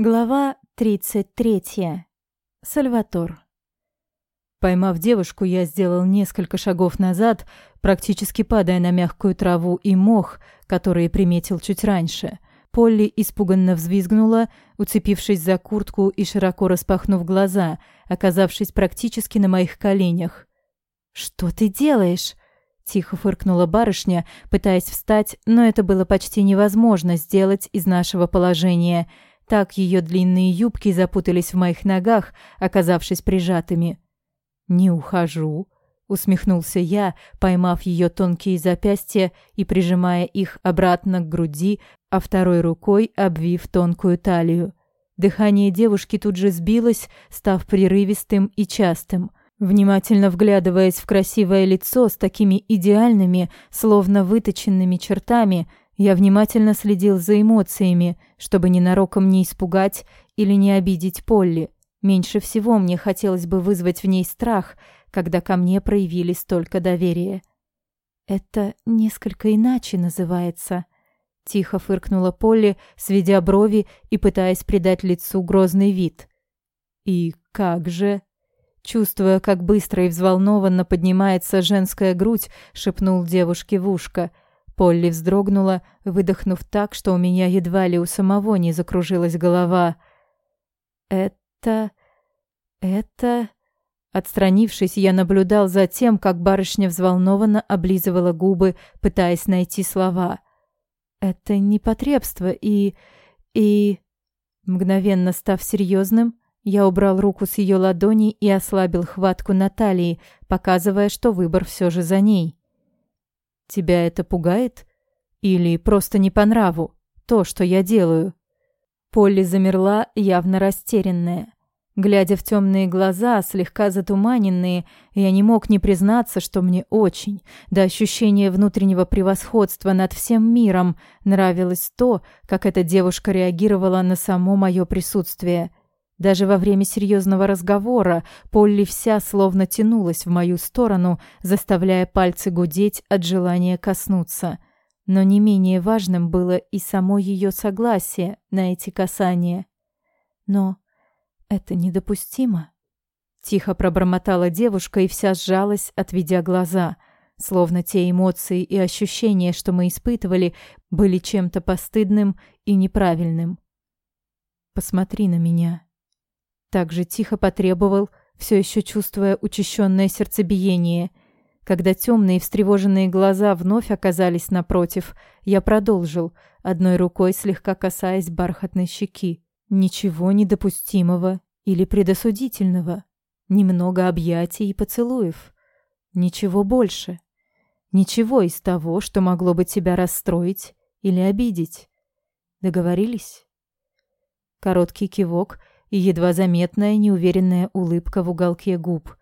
Глава 33. Сальватор. Поймав девушку, я сделал несколько шагов назад, практически падая на мягкую траву и мох, которые приметил чуть раньше. Полли испуганно взвизгнула, уцепившись за куртку и широко распахнув глаза, оказавшись практически на моих коленях. «Что ты делаешь?» Тихо фыркнула барышня, пытаясь встать, но это было почти невозможно сделать из нашего положения – так ее длинные юбки запутались в моих ногах, оказавшись прижатыми. «Не ухожу», — усмехнулся я, поймав ее тонкие запястья и прижимая их обратно к груди, а второй рукой обвив тонкую талию. Дыхание девушки тут же сбилось, став прерывистым и частым. Внимательно вглядываясь в красивое лицо с такими идеальными, словно выточенными чертами, я внимательно следил за эмоциями, чтобы ненароком не испугать или не обидеть Полли. Меньше всего мне хотелось бы вызвать в ней страх, когда ко мне проявили столько доверия. «Это несколько иначе называется», — тихо фыркнула Полли, сведя брови и пытаясь придать лицу грозный вид. «И как же?» Чувствуя, как быстро и взволнованно поднимается женская грудь, шепнул девушке в ушко — Полли вздрогнула, выдохнув так, что у меня едва ли у самого не закружилась голова. «Это... это...» Отстранившись, я наблюдал за тем, как барышня взволнованно облизывала губы, пытаясь найти слова. «Это непотребство и... и...» Мгновенно став серьезным, я убрал руку с ее ладони и ослабил хватку Натальи, показывая, что выбор все же за ней. Тебя это пугает? Или просто не по нраву то, что я делаю?» Полли замерла, явно растерянная. Глядя в темные глаза, слегка затуманенные, я не мог не признаться, что мне очень, до ощущения внутреннего превосходства над всем миром, нравилось то, как эта девушка реагировала на само мое присутствие. Даже во время серьезного разговора Полли вся словно тянулась в мою сторону, заставляя пальцы гудеть от желания коснуться. Но не менее важным было и само ее согласие на эти касания. Но это недопустимо. Тихо пробормотала девушка и вся сжалась, отведя глаза, словно те эмоции и ощущения, что мы испытывали, были чем-то постыдным и неправильным. «Посмотри на меня», так же тихо потребовал, все еще чувствуя учащенное сердцебиение. Когда темные встревоженные глаза вновь оказались напротив, я продолжил, одной рукой слегка касаясь бархатной щеки. Ничего недопустимого или предосудительного. Немного объятий и поцелуев. Ничего больше. Ничего из того, что могло бы тебя расстроить или обидеть. Договорились? Короткий кивок — и едва заметная неуверенная улыбка в уголке губ.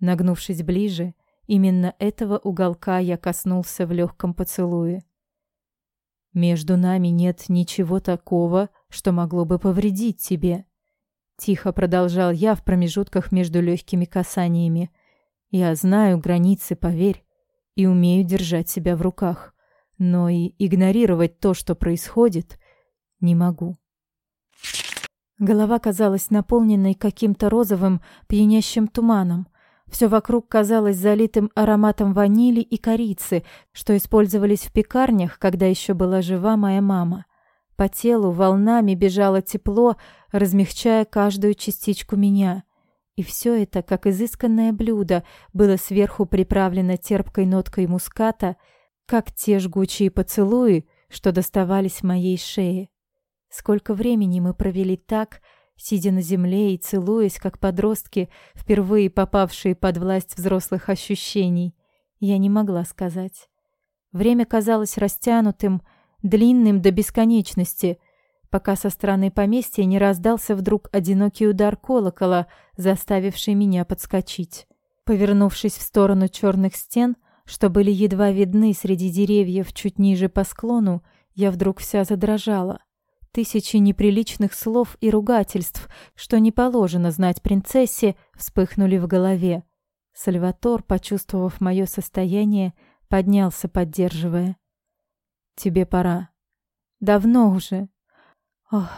Нагнувшись ближе, именно этого уголка я коснулся в легком поцелуе. «Между нами нет ничего такого, что могло бы повредить тебе», Тихо продолжал я в промежутках между легкими касаниями. «Я знаю границы, поверь, и умею держать себя в руках, но и игнорировать то, что происходит, не могу». Голова казалась наполненной каким-то розовым, пьянящим туманом. Все вокруг казалось залитым ароматом ванили и корицы, что использовались в пекарнях, когда еще была жива моя мама. По телу волнами бежало тепло, размягчая каждую частичку меня. И все это, как изысканное блюдо, было сверху приправлено терпкой ноткой муската, как те жгучие поцелуи, что доставались моей шее. Сколько времени мы провели так, сидя на земле и целуясь, как подростки, впервые попавшие под власть взрослых ощущений, я не могла сказать. Время казалось растянутым, длинным до бесконечности, пока со стороны поместья не раздался вдруг одинокий удар колокола, заставивший меня подскочить. Повернувшись в сторону черных стен, что были едва видны среди деревьев чуть ниже по склону, я вдруг вся задрожала. Тысячи неприличных слов и ругательств, что не положено знать принцессе, вспыхнули в голове. Сальватор, почувствовав мое состояние, поднялся, поддерживая. «Тебе пора. Давно уже. Ох...»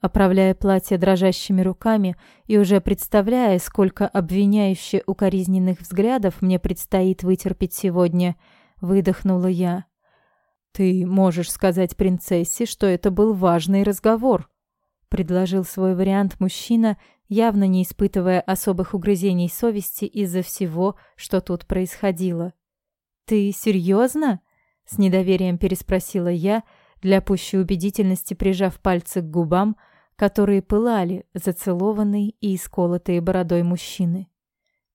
оправляя платье дрожащими руками и уже представляя, сколько обвиняюще укоризненных взглядов мне предстоит вытерпеть сегодня, выдохнула я. «Ты можешь сказать принцессе, что это был важный разговор», предложил свой вариант мужчина, явно не испытывая особых угрызений совести из-за всего, что тут происходило. «Ты серьезно?» — с недоверием переспросила я, для пущей убедительности прижав пальцы к губам, которые пылали, зацелованные и исколотые бородой мужчины.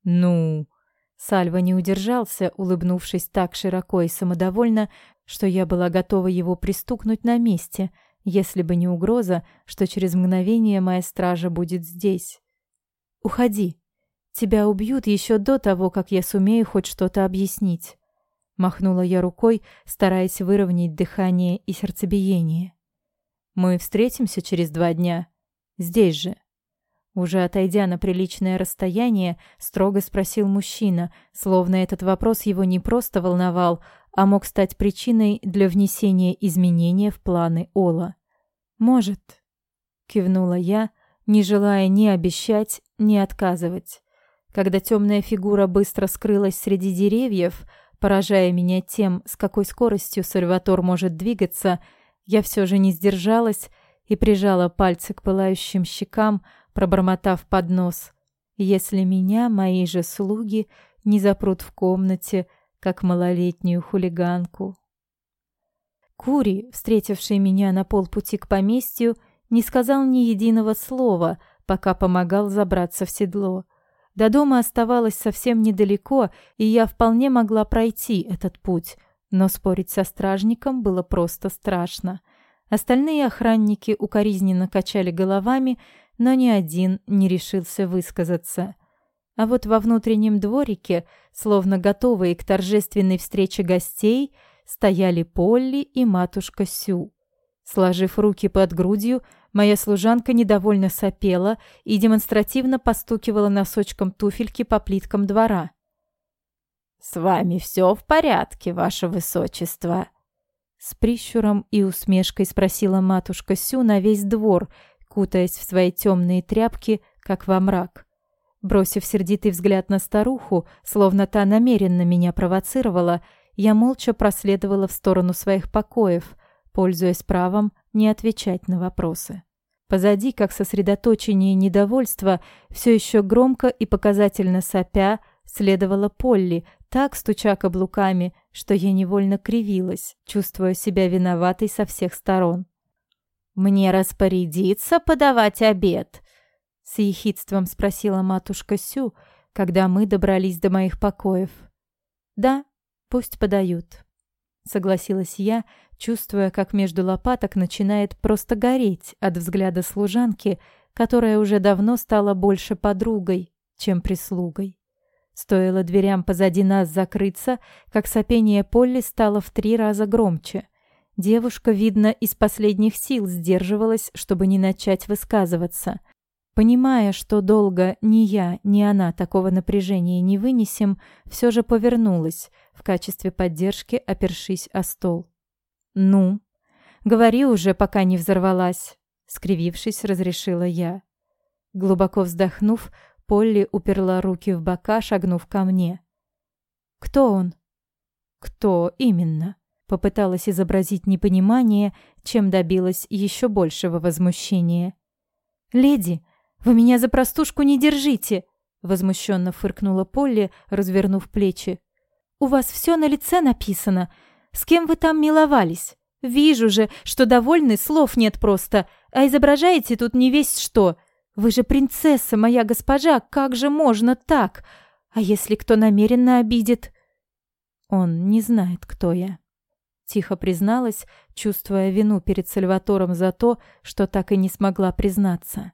«Ну...» Сальва не удержался, улыбнувшись так широко и самодовольно, что я была готова его пристукнуть на месте, если бы не угроза, что через мгновение моя стража будет здесь. «Уходи. Тебя убьют еще до того, как я сумею хоть что-то объяснить». Махнула я рукой, стараясь выровнять дыхание и сердцебиение. Мы встретимся через два дня. Здесь же. Уже отойдя на приличное расстояние, строго спросил мужчина, словно этот вопрос его не просто волновал, а мог стать причиной для внесения изменения в планы Ола. «Может», — кивнула я, не желая ни обещать, ни отказывать. Когда темная фигура быстро скрылась среди деревьев, поражая меня тем, с какой скоростью Сальватор может двигаться, — я все же не сдержалась и прижала пальцы к пылающим щекам, пробормотав под нос. Если меня мои же слуги не запрут в комнате, как малолетнюю хулиганку. Кури, встретивший меня на полпути к поместью, не сказал ни единого слова, пока помогал забраться в седло. До дома оставалось совсем недалеко, и я вполне могла пройти этот путь, но спорить со стражником было просто страшно. Остальные охранники укоризненно качали головами, но ни один не решился высказаться. А вот во внутреннем дворике, словно готовые к торжественной встрече гостей, стояли Полли и матушка Сю. Сложив руки под грудью, моя служанка недовольно сопела и демонстративно постукивала носочком туфельки по плиткам двора. «С вами все в порядке, ваше высочество?» С прищуром и усмешкой спросила матушка Сю на весь двор, кутаясь в свои темные тряпки, как во мрак. Бросив сердитый взгляд на старуху, словно та намеренно меня провоцировала, я молча проследовала в сторону своих покоев, пользуясь правом не отвечать на вопросы. Позади, как сосредоточение недовольства, все еще громко и показательно сопя, следовала Полли, так стуча каблуками, что я невольно кривилась, чувствуя себя виноватой со всех сторон. «Мне распорядиться подавать обед?» С ехидством спросила матушка Сю, когда мы добрались до моих покоев. «Да, пусть подают», — согласилась я, чувствуя, как между лопаток начинает просто гореть от взгляда служанки, которая уже давно стала больше подругой, чем прислугой. Стоило дверям позади нас закрыться, как сопение Полли стало в три раза громче. Девушка, видно, из последних сил сдерживалась, чтобы не начать высказываться. Понимая, что долго ни я, ни она такого напряжения не вынесем, все же повернулась, в качестве поддержки опершись о стол. «Ну, говори уже, пока не взорвалась», — скривившись, разрешила я. Глубоко вздохнув, Полли уперла руки в бока, шагнув ко мне. «Кто он?» «Кто именно?» Попыталась изобразить непонимание, чем добилась еще большего возмущения. «Леди, вы меня за простушку не держите!» Возмущенно фыркнула Полли, развернув плечи. «У вас все на лице написано. С кем вы там миловались? Вижу же, что довольны, слов нет просто, а изображаете тут не весь что. Вы же принцесса, моя госпожа, как же можно так? А если кто намеренно обидит? Он не знает, кто я. Тихо призналась, чувствуя вину перед Сальватором за то, что так и не смогла признаться.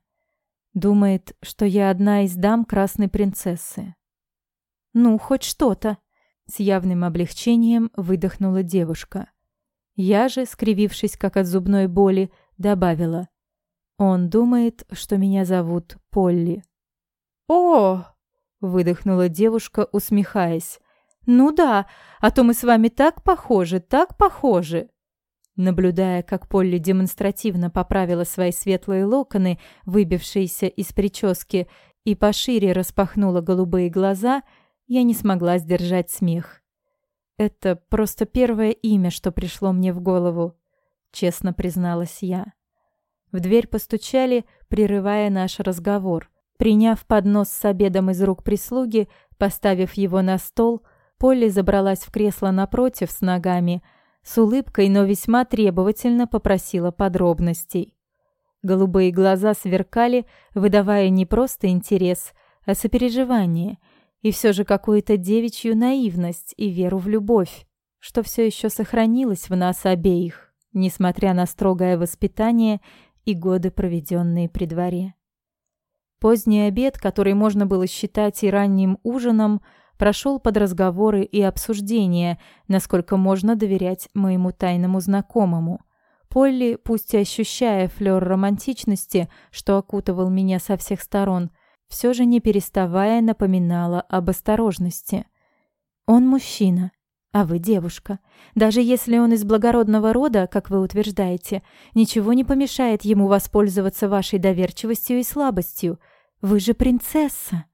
Думает, что я одна из дам красной принцессы. Ну, хоть что-то. С явным облегчением выдохнула девушка. Я же, скривившись как от зубной боли, добавила: он думает, что меня зовут Полли. О! выдохнула девушка, усмехаясь. Ну да, а то мы с вами так похожи, так похожи. Наблюдая, как Полли демонстративно поправила свои светлые локоны, выбившиеся из прически, и пошире распахнула голубые глаза, я не смогла сдержать смех. Это просто первое имя, что пришло мне в голову, честно призналась я. В дверь постучали, прерывая наш разговор. Приняв поднос с обедом из рук прислуги, поставив его на стол, Полли забралась в кресло напротив с ногами, с улыбкой, но весьма требовательно попросила подробностей. Голубые глаза сверкали, выдавая не просто интерес, а сопереживание, и все же какую-то девичью наивность и веру в любовь, что все еще сохранилось в нас обеих, несмотря на строгое воспитание и годы, проведенные при дворе. Поздний обед, который можно было считать и ранним ужином, прошел под разговоры и обсуждения, насколько можно доверять моему тайному знакомому. Полли, пусть и ощущая флёр романтичности, что окутывал меня со всех сторон, все же не переставая напоминала об осторожности. «Он мужчина, а вы девушка. Даже если он из благородного рода, как вы утверждаете, ничего не помешает ему воспользоваться вашей доверчивостью и слабостью. Вы же принцесса!»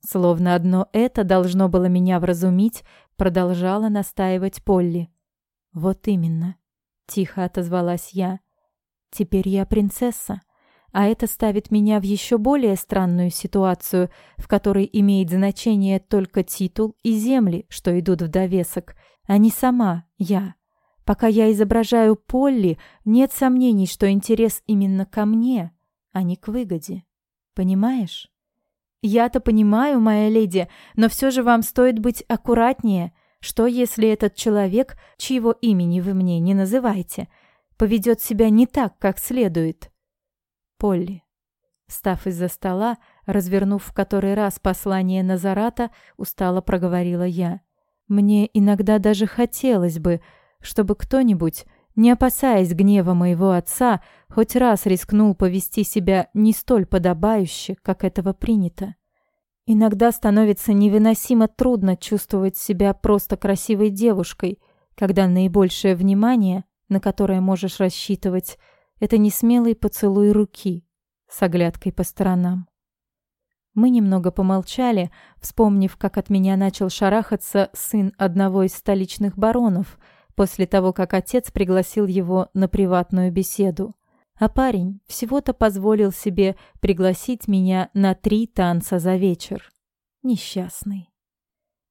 Словно одно это должно было меня вразумить, продолжала настаивать Полли. «Вот именно», — тихо отозвалась я. «Теперь я принцесса, а это ставит меня в еще более странную ситуацию, в которой имеет значение только титул и земли, что идут в довесок, а не сама я. Пока я изображаю Полли, нет сомнений, что интерес именно ко мне, а не к выгоде. Понимаешь?» «Я-то понимаю, моя леди, но все же вам стоит быть аккуратнее. Что, если этот человек, чьего имени вы мне не называете, поведет себя не так, как следует?» Полли. Став из-за стола, развернув в который раз послание Назарата, устало проговорила я. «Мне иногда даже хотелось бы, чтобы кто-нибудь не опасаясь гнева моего отца, хоть раз рискнул повести себя не столь подобающе, как этого принято. Иногда становится невыносимо трудно чувствовать себя просто красивой девушкой, когда наибольшее внимание, на которое можешь рассчитывать, это несмелый поцелуй руки с оглядкой по сторонам. Мы немного помолчали, вспомнив, как от меня начал шарахаться сын одного из столичных баронов — после того, как отец пригласил его на приватную беседу. А парень всего-то позволил себе пригласить меня на три танца за вечер. Несчастный.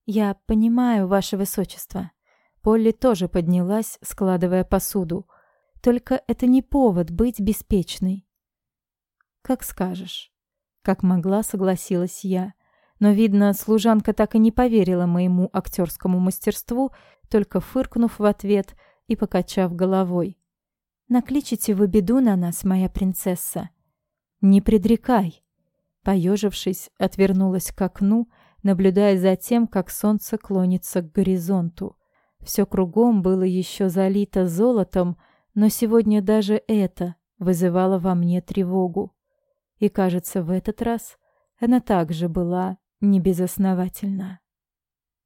Я понимаю, ваше высочество. Полли тоже поднялась, складывая посуду. Только это не повод быть беспечной. Как скажешь. Как могла, согласилась я. Но, видно, служанка так и не поверила моему актерскому мастерству только фыркнув в ответ и покачав головой. «Накличите вы беду на нас, моя принцесса». «Не предрекай». Поежившись, отвернулась к окну, наблюдая за тем, как солнце клонится к горизонту. Все кругом было еще залито золотом, но сегодня даже это вызывало во мне тревогу. И, кажется, в этот раз она также была небезосновательна.